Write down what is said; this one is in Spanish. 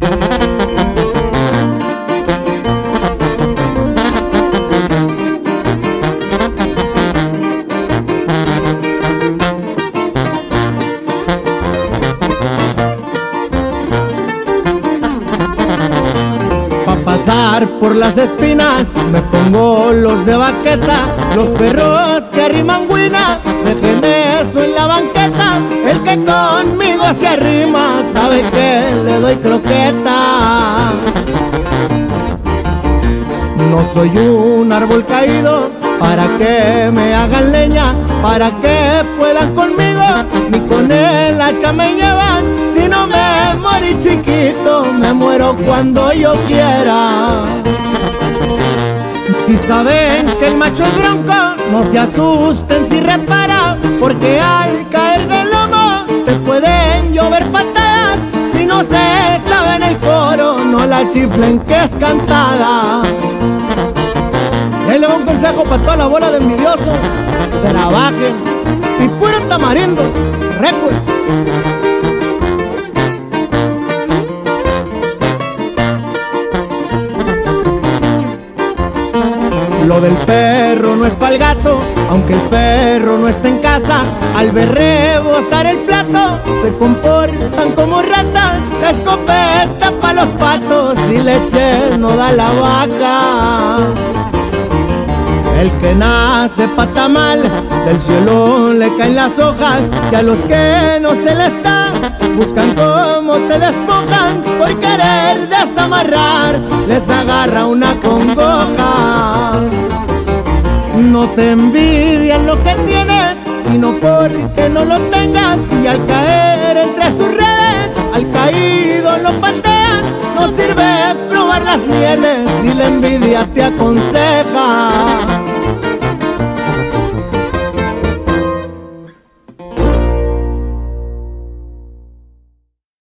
Thank you. Por las espinas. Me pongo los de baqueta, los perros que arriman guina, dejen eso en la banqueta, el que conmigo se arrima. Sabe que le doy croqueta. No soy un árbol caído para que me hagan leña, para que puedan conmigo, ni me llevan, si no me morí chiquito, me muero cuando yo quiera. Si saben que el macho es bronco, no se asusten si repara, porque al caer del lomo te pueden llover patadas. Si no se saben el coro, no la chiflen que es cantada. Ahí le va un consejo para toda la bola de envidioso. Trabajen y puro tamarindo. Recuerden. Lo del perro no es pa'l gato, aunque el perro no esté en casa. Al ver rebosar el plato, se comportan como ratas. La escopeta pa' los patos y leche no da la vaca. El que nace pata mal, del cielo le caen las hojas, y a los que no se les da, buscan cómo te despojan, por querer desamarrar, les agarra una congoja. Te envidian lo que tienes, sino porque no lo tengas, y al caer entre sus redes, al caído lo patean, no sirve probar las mieles si la envidia te aconseja.